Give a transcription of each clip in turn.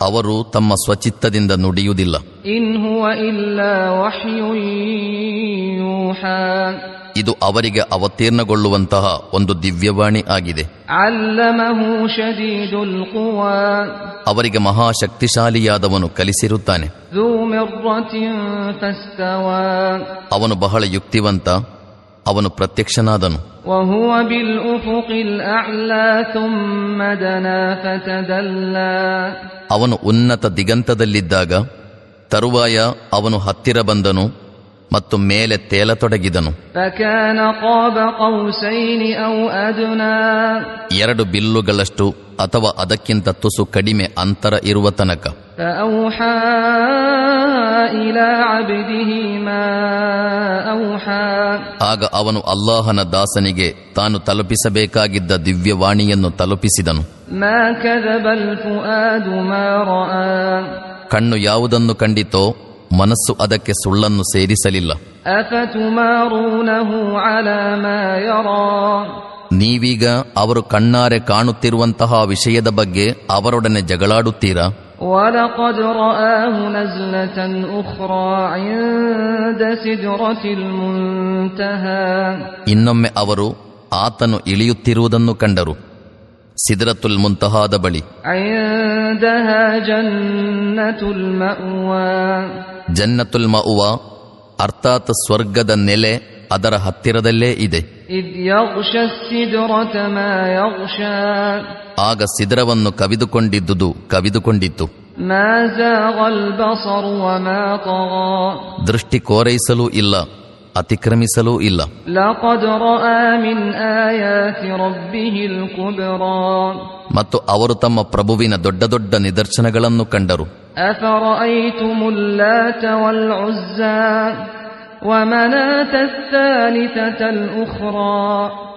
ಅವರು ತಮ್ಮ ಸ್ವಚಿತ್ತದಿಂದ ನುಡಿಯುವುದಿಲ್ಲ. ಇದು ಅವರಿಗೆ ಅವತೀರ್ಣಗೊಳ್ಳುವಂತಹ ಒಂದು ದಿವ್ಯವಾಣಿ ಆಗಿದೆ. ಅವರಿಗೆ ಮಹಾಶಕ್ತಿಶಾಲಿಯಾದವನು ಕಲಿಸಿರುತ್ತಾನೆ. ಅವನು ಬಹಳ ಯುಕ್ತಿವಂತ ಅವನು ಪ್ರತ್ಯಕ್ಷನಾದನು. وهو بالأفق الأعلى ثم دنا فتدلى ಅವನು ಉನ್ನತ ದಿಗಂತದಲ್ಲಿದ್ದಾಗ ತರುವಾಯ ಅವನು ಹತ್ತಿರ ಬಂದನು ಮತ್ತು ಮೇಲೆ ತೇಲತೊಡಗಿದನು فكان قاب قوسين أو أدنى ಎರಡು ಬಿಲ್ಲುಗಳಷ್ಟು ಅಥವಾ ಅದಕ್ಕಿಂತ ತುಸು ಕಡಿಮೆ ಅಂತರ ಇರುವ ತನಕ فأوحى إلى عبده ما أوحى ಆಗ ಅವನು ಅಲ್ಲಾಹನ ದಾಸನಿಗೆ ತಾನು ತಲುಪಿಸಬೇಕಾಗಿದ್ದ ದಿವ್ಯವಾಣಿಯನ್ನು ತಲುಪಿಸಿದನು ما كذب الفؤاد ما رأى ಕಣ್ಣು ಯಾವುದನ್ನು ಕಂಡಿತೋ ಮನಸ್ಸು ಅದಕ್ಕೆ ಸುಳ್ಳನ್ನು ಸೇರಿಸಲಿಲ್ಲ أفتمارونه على ما يرى ನೀವೀಗ ಅವರು ಕಣ್ಣಾರೆ ಕಾಣುತ್ತಿರುವಂತಹ ವಿಷಯದ ಬಗ್ಗೆ ಅವರೊಡನೆ ಜಗಳಾಡುತ್ತೀರಾ ولقد رآه نزلة أخرى عند سدرة المنتهى ಇನ್ನೊಮ್ಮೆ ಅವರು ಆತನು ಇಳಿಯುತ್ತಿರುವುದನ್ನು ಕಂಡರು ಸಿದ್ರತುಲ್ ಮುಂತಹಾದ ಬಳಿ عندها جنة المأوى ಜನ್ನತುಲ್ ಮಉವ ಅರ್ಥಾತ್ ಸ್ವರ್ಗದ ನೆಲೆ ಅದರ ಹತ್ತಿರದಲ್ಲೇ ಇದೆ. ಆಗ ಸಿದ್ರವನ್ನು ಕವಿದುಕೊಂಡಿದ್ದುದು ಕವಿದುಕೊಂಡಿತ್ತು. ದೃಷ್ಟಿ ಕೋರೈಸಲೂ ಇಲ್ಲ ಅತಿಕ್ರಮಿಸಲೂ ಇಲ್ಲ. ಮತ್ತು ಅವರು ತಮ್ಮ ಪ್ರಭುವಿನ ದೊಡ್ಡ ದೊಡ್ಡ ನಿದರ್ಶನಗಳನ್ನು ಕಂಡರು.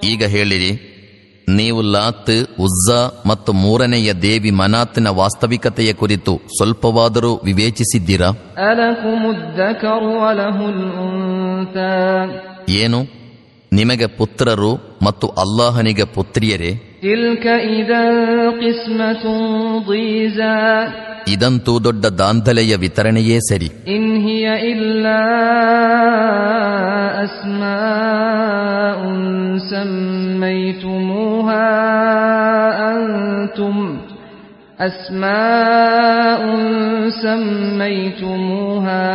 ಈಗ ಹೇಳಿರಿ ನೀವು ಲಾತ್ ಉಜ್ಜಾ ಮತ್ತು ಮೂರನೆಯ ದೇವಿ ಮನಾತ್ನ ವಾಸ್ತವಿಕತೆಯ ಕುರಿತು ಸ್ವಲ್ಪವಾದರೂ ವಿವೇಚಿಸಿದ್ದೀರಾ? ಏನು? ನಿಮಗೆ ಪುತ್ರರು ಮತ್ತು ಅಲ್ಲಾಹನಿಗೆ ಪುತ್ರಿಯರೇ? تلك إذا قسمة ضيزى ಇದಂತೂ ದೊಡ್ಡ ದಾಂಧಲೆಯ ವಿತರಣೆಯೇ ಸರಿ إن هي إلا أسماء سميتموها أنتم أسماء سميتموها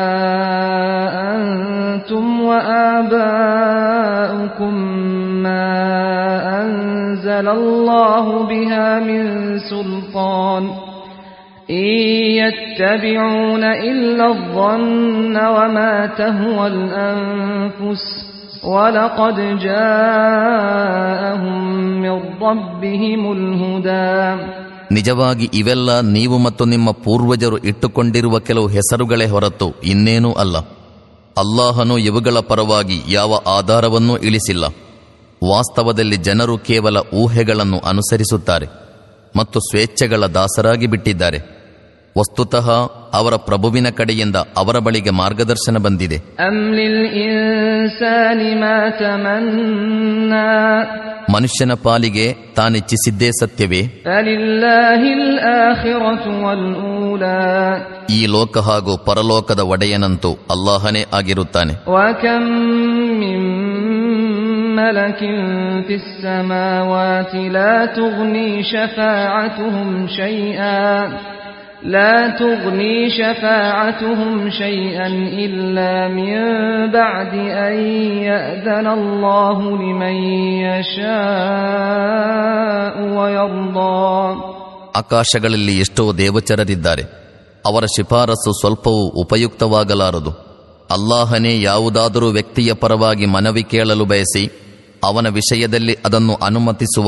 أنتم وآباؤكم ما أنزل الله بها من سلطان إن يتبعون إلا الظن وما تهوى الأنفس ولقد جاءهم من ربهم الهدى ನಿಜವಾಗಿ ಇವೆಲ್ಲ ನೀವು ಮತ್ತು ನಿಮ್ಮ ಪೂರ್ವಜರು ಇಟ್ಟುಕೊಂಡಿರುವ ಕೆಲವು ಹೆಸರುಗಳೇ ಹೊರತು ಇನ್ನೇನೂ ಅಲ್ಲ ಅಲ್ಲಾಹನು ಇವುಗಳ ಪರವಾಗಿ ಯಾವ ಆಧಾರವನ್ನೂ ಇಳಿಸಿಲ್ಲ ವಾಸ್ತವದಲ್ಲಿ ಜನರು ಕೇವಲ ಊಹೆಗಳನ್ನು ಅನುಸರಿಸುತ್ತಾರೆ ಮತ್ತು ಸ್ವೇಚ್ಛೆಗಳ ದಾಸರಾಗಿ ಬಿಟ್ಟಿದ್ದಾರೆ ವಸ್ತುತಃ ಅವರ ಪ್ರಭುವಿನ ಕಡೆಯಿಂದ ಅವರ ಬಳಿಗೆ ಮಾರ್ಗದರ್ಶನ ಬಂದಿದೆ أم للإنسان ما تمنى ಮನುಷ್ಯನ ಪಾಲಿಗೆ ತಾನಿಚ್ಛಿಸಿದ್ದೇ ಸತ್ಯವೇ فلله الآخرة والأولى ಈ ಲೋಕ ಹಾಗೂ ಪರಲೋಕದ ಒಡೆಯನಂತೂ ಅಲ್ಲಾಹನೇ ಆಗಿರುತ್ತಾನೆ وكم من ملك في السماوات لا تغني شفاعتهم شيئا لا تغني شفاعتهم شيئا إلا من بعد أن يأذن الله لمن يشاء ويرضى ಆಕಾಶಗಳಲ್ಲಿ ಎಷ್ಟೋ ದೇವಚರರಿದ್ದಾರೆ ಅವರ ಶಿಫಾರಸು ಸ್ವಲ್ಪವೂ ಉಪಯುಕ್ತವಾಗಲಾರದು ಅಲ್ಲಾಹನೇ ಯಾವುದಾದರೂ ವ್ಯಕ್ತಿಯ ಪರವಾಗಿ ಮನವಿ ಕೇಳಲು ಬಯಸಿ ಅವನ ವಿಷಯದಲ್ಲಿ ಅದನ್ನು ಅನುಮತಿಸುವ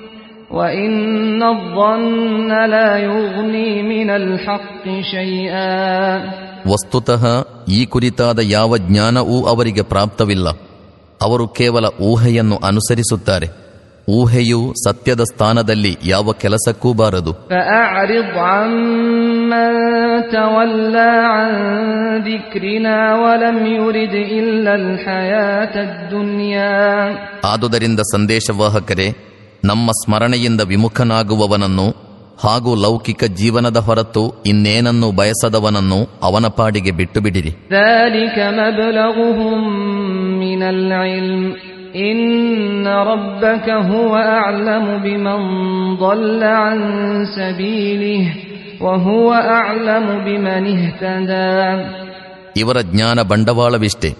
وإن الظن لا يغني من الحق شيئا ವಸ್ತುತಃ ಈ ಕುರಿತಾದ ಯಾವ ಜ್ಞಾನವೂ ಅವರಿಗೆ ಪ್ರಾಪ್ತವಿಲ್ಲ ಅವರು ಕೇವಲ ಊಹೆಯನ್ನು ಅನುಸರಿಸುತ್ತಾರೆ ಊಹೆಯು ಸತ್ಯದ ಸ್ಥಾನದಲ್ಲಿ ಯಾವ ಕೆಲಸಕ್ಕೂ ಬಾರದು فأعرض عمن تولى عن ذكرنا ولم يرد إلا الحياة الدنيا ಆದುದರಿಂದ ಸಂದೇಶವಾಹಕರೇ ನಮ್ಮ ಸ್ಮರಣೆಯಿಂದ ವಿಮುಖನಾಗುವವನನ್ನು ಹಾಗೂ ಲೌಕಿಕ ಜೀವನದ ಹೊರತು ಇನ್ನೇನನ್ನು ಬಯಸದವನನ್ನು ಅವನ ಪಾಡಿಗೆ ಬಿಟ್ಟು ಬಿಡಿರಿ ಇವರ ಜ್ಞಾನ ಬಂಡವಾಳವಿಷ್ಟೇ.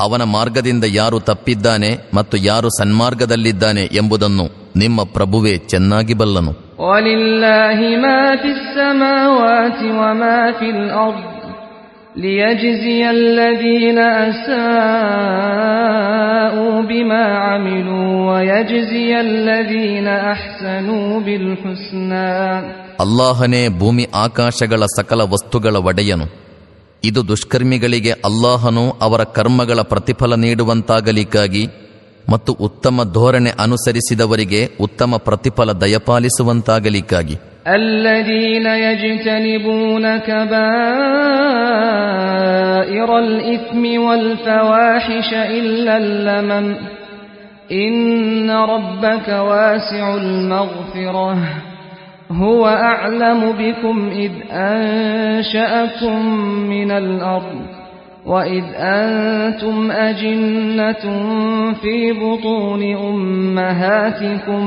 ಅವನ ಮಾರ್ಗದಿಂದ ಯಾರು ತಪ್ಪಿದ್ದಾನೆ ಮತ್ತು ಯಾರು ಸನ್ಮಾರ್ಗದಲ್ಲಿದ್ದಾನೆ ಎಂಬುದನ್ನು ನಿಮ್ಮ ಪ್ರಭುವೇ ಚೆನ್ನಾಗಿ ಬಲ್ಲನು. ಅಲ್ಲಾಹನೇ ಭೂಮಿ ಆಕಾಶಗಳ ಸಕಲ ವಸ್ತುಗಳ ಒಡೆಯನು. ಇದು ದುಷ್ಕರ್ಮಿಗಳಿಗೆ ಅಲ್ಲಾಹನು ಅವರ ಕರ್ಮಗಳ ಪ್ರತಿಫಲ ನೀಡುವಂತಾಗಲಿಕ್ಕಾಗಿ ಮತ್ತು ಉತ್ತಮ ಧೋರಣೆ ಅನುಸರಿಸಿದವರಿಗೆ ಉತ್ತಮ ಪ್ರತಿಫಲ ದಯಪಾಲಿಸುವಂತಾಗಲಿಕ್ಕಾಗಿ الذين يجتنبون كبائر الإثم والفواحش إلا اللمم إن ربك واسع المغفرة هو أعلم بكم إذ أنشأكم من الأرض وإذ أنتم أجنة في بطون أمهاتكم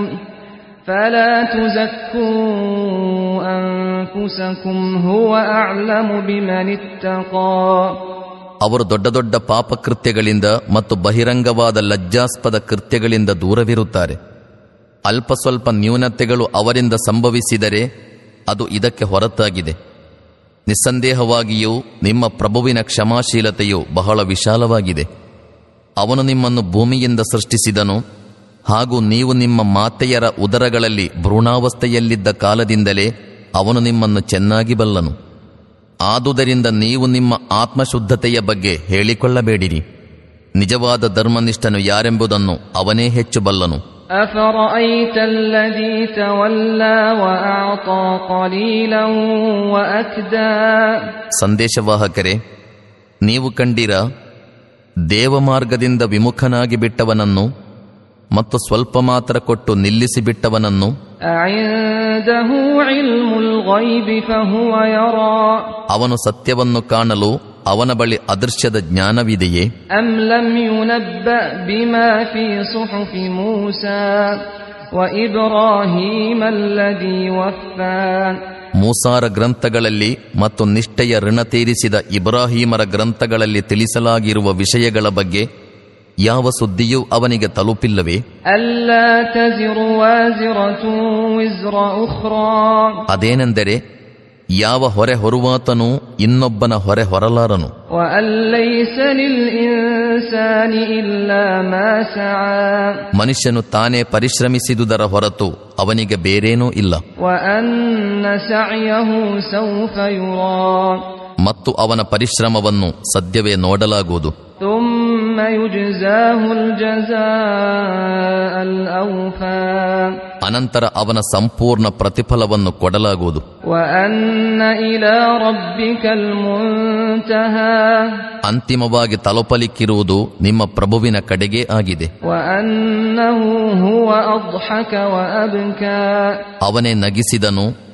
فلا تزكوا أنفسكم هو أعلم بمن اتقى ಅವರು ದೊಡ್ಡ ದೊಡ್ಡ ಪಾಪಕೃತ್ಯಗಳಿಂದ ಮತ್ತು ಬಹಿರಂಗವಾದ ಲಜ್ಜಾಸ್ಪದ ಕೃತ್ಯಗಳಿಂದ ದೂರವಿರುತ್ತಾರೆ ಅಲ್ಪ ಸ್ವಲ್ಪ ನ್ಯೂನತೆಗಳು ಅವರಿಂದ ಸಂಭವಿಸಿದರೆ ಅದು ಇದಕ್ಕೆ ಹೊರತಾಗಿದೆ ನಿಸ್ಸಂದೇಹವಾಗಿಯೂ ನಿಮ್ಮ ಪ್ರಭುವಿನ ಕ್ಷಮಾಶೀಲತೆಯು ಬಹಳ ವಿಶಾಲವಾಗಿದೆ. ಅವನು ನಿಮ್ಮನ್ನು ಭೂಮಿಯಿಂದ ಸೃಷ್ಟಿಸಿದನು ಹಾಗೂ ನೀವು ನಿಮ್ಮ ಮಾತೆಯರ ಉದರಗಳಲ್ಲಿ ಭ್ರೂಣಾವಸ್ಥೆಯಲ್ಲಿದ್ದ ಕಾಲದಿಂದಲೇ ಅವನು ನಿಮ್ಮನ್ನು ಚೆನ್ನಾಗಿ ಬಲ್ಲನು. ಆದುದರಿಂದ ನೀವು ನಿಮ್ಮ ಆತ್ಮಶುದ್ಧತೆಯ ಬಗ್ಗೆ ಹೇಳಿಕೊಳ್ಳಬೇಡಿರಿ. ನಿಜವಾದ ಧರ್ಮನಿಷ್ಠನು ಯಾರೆಂಬುದನ್ನು ಅವನೇ ಹೆಚ್ಚು ಬಲ್ಲನು. أفرأيت الذي تولى وأعطى قليلا وأكدى ಸಂದೇಶವಾಹಕರೇ ನೀವು ಕಂಡಿರ ದೇವಮಾರ್ಗದಿಂದ ವಿಮುಖನಾಗಿ ಬಿಟ್ಟವನನ್ನು ಮತ್ತು ಸ್ವಲ್ಪ ಮಾತ್ರ ಕೊಟ್ಟು ನಿಲ್ಲಿಸಿಬಿಟ್ಟವನನ್ನು أعنده علم الغيب فهو يرى ಅವನು ಸತ್ಯವನ್ನು ಕಾಣಲು ಅವನ ಬಳಿ ಅದೃಶ್ಯದ ಜ್ಞಾನವಿದೆಯೇ? ಮೂಸಾರ ಗ್ರಂಥಗಳಲ್ಲಿ ಮತ್ತು ನಿಷ್ಠೆಯ ಋಣ ತೀರಿಸಿದ ಇಬ್ರಾಹಿಮರ ಗ್ರಂಥಗಳಲ್ಲಿ ತಿಳಿಸಲಾಗಿರುವ ವಿಷಯಗಳ ಬಗ್ಗೆ ಯಾವ ಸುದ್ದಿಯೂ ಅವನಿಗೆ ತಲುಪಿಲ್ಲವೇ? ಅದೇನೆಂದರೆ ಯಾವ ಹೊರೆ ಹೊರುವಾತನೂ ಇನ್ನೊಬ್ಬನ ಹೊರೆ ಹೊರಲಾರನು وأن ليس للإنسان إلا ما سعى ಮನುಷ್ಯನು ತಾನೇ ಪರಿಶ್ರಮಿಸಿದುದರ ಹೊರತು ಅವನಿಗೆ ಬೇರೇನೂ ಇಲ್ಲ وأن سعيه سوف يرى ಮತ್ತು ಅವನ ಪರಿಶ್ರಮವನ್ನು ಸದ್ಯವೇ ನೋಡಲಾಗುವುದು ثم يجزاه الجزاء الأوفى ಅನಂತರ ಅವನ ಸಂಪೂರ್ಣ ಪ್ರತಿಫಲವನ್ನು ಕೊಡಲಾಗುವುದು. ಅಂತಿಮವಾಗಿ ತಲುಪಲಿಕ್ಕಿರುವುದು ನಿಮ್ಮ ಪ್ರಭುವಿನ ಕಡೆಗೆ ಆಗಿದೆ. ಅವನೇ ನಗಿಸಿದನು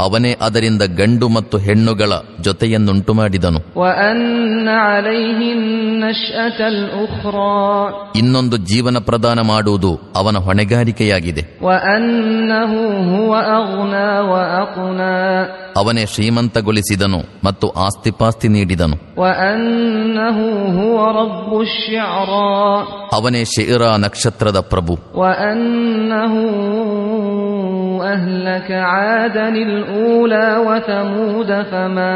ಅವನೇ ಅದರಿಂದ ಗಂಡು ಮತ್ತು ಹೆಣ್ಣುಗಳ ಜೊತೆಯನ್ನುಂಟು ಮಾಡಿದನು ಇನ್ನೊಂದು ಜೀವನ ಪ್ರದಾನ ಮಾಡುವುದು ಅವನ ಹೊಣೆಗಾರಿಕೆಯಾಗಿದೆ. ಅವನೇ ಶ್ರೀಮಂತಗೊಳಿಸಿದನು ಮತ್ತು ಆಸ್ತಿಪಾಸ್ತಿ ನೀಡಿದನು. ಅವನೇ ಶಿರಾ ನಕ್ಷತ್ರದ ಪ್ರಭು. أهلك عادا الأولى وثمود فما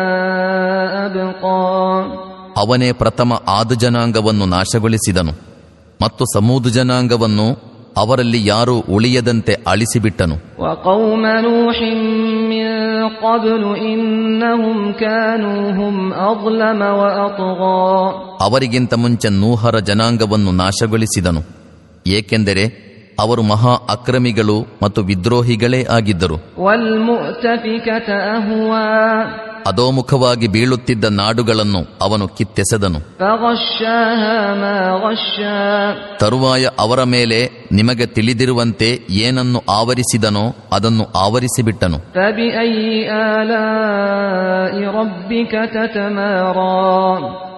أبقى. ಅವನೇ ಪ್ರಥಮ ಆದ ಜನಾಂಗವನ್ನು ನಾಶಗೊಳಿಸಿದನು ಮತ್ತು ಸಮೂದು ಜನಾಂಗವನ್ನು ಅವರಲ್ಲಿ ಯಾರೂ ಉಳಿಯದಂತೆ ಅಳಿಸಿಬಿಟ್ಟನು. ಅವರಿಗಿಂತ ಮುಂಚೆ ನೂಹರ ಜನಾಂಗವನ್ನು ನಾಶಗೊಳಿಸಿದನು. ಏಕೆಂದರೆ ಅವರು ಮಹಾ ಅಕ್ರಮಿಗಳು ಮತ್ತು ವಿದ್ರೋಹಿಗಳೇ ಆಗಿದ್ದರು. ಅಧೋಮುಖವಾಗಿ ಬೀಳುತ್ತಿದ್ದ ನಾಡುಗಳನ್ನು ಅವನು ಕಿತ್ತೆಸೆದನು. ತರುವಾಯ ಅವರ ಮೇಲೆ ನಿಮಗೆ ತಿಳಿದಿರುವಂತೆ ಏನನ್ನು ಆವರಿಸಿದನೋ ಅದನ್ನು ಆವರಿಸಿಬಿಟ್ಟನು.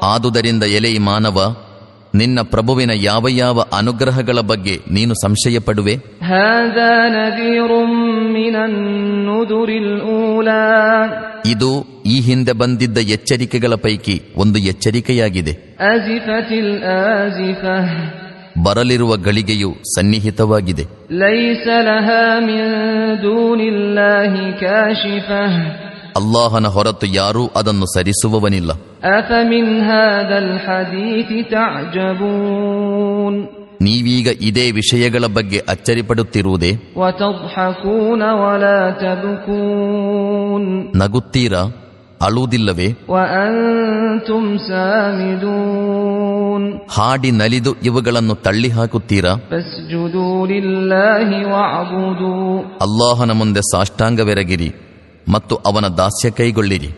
ಆದುದರಿಂದ ಎಲೆಯಿ ಮಾನವ ನಿನ್ನ ಪ್ರಭುವಿನ ಯಾವ ಯಾವ ಅನುಗ್ರಹಗಳ ಬಗ್ಗೆ ನೀನು ಸಂಶಯ ಪಡುವೆ ಇದು ಈ ಹಿಂದೆ ಬಂದಿದ್ದ ಎಚ್ಚರಿಕೆಗಳ ಪೈಕಿ ಒಂದು ಎಚ್ಚರಿಕೆಯಾಗಿದೆ. ಬರಲಿರುವ ಗಳಿಗೆಯು ಸನ್ನಿಹಿತವಾಗಿದೆ. ಅಲ್ಲಾಹನ ಹೊರತು ಯಾರೂ ಅದನ್ನು ಸರಿಸುವವನಿಲ್ಲ. ನೀವೀಗ ಇದೇ ವಿಷಯಗಳ ಬಗ್ಗೆ ಅಚ್ಚರಿಪಡುತ್ತಿರುವುದೇ? ನಗುತ್ತೀರಾ? ಅಳುವುದಿಲ್ಲವೇ? ಹಾಡಿ ನಲಿದು ಇವುಗಳನ್ನು ತಳ್ಳಿ ಹಾಕುತ್ತೀರಾ ಅಲ್ಲಾಹನ ಮುಂದೆ ಸಾಷ್ಟಾಂಗವೆರಗಿರಿ. ಮತ್ತು ಅವನ ದಾಸ್ಯ ಕೈಗೊಳ್ಳಿರಿ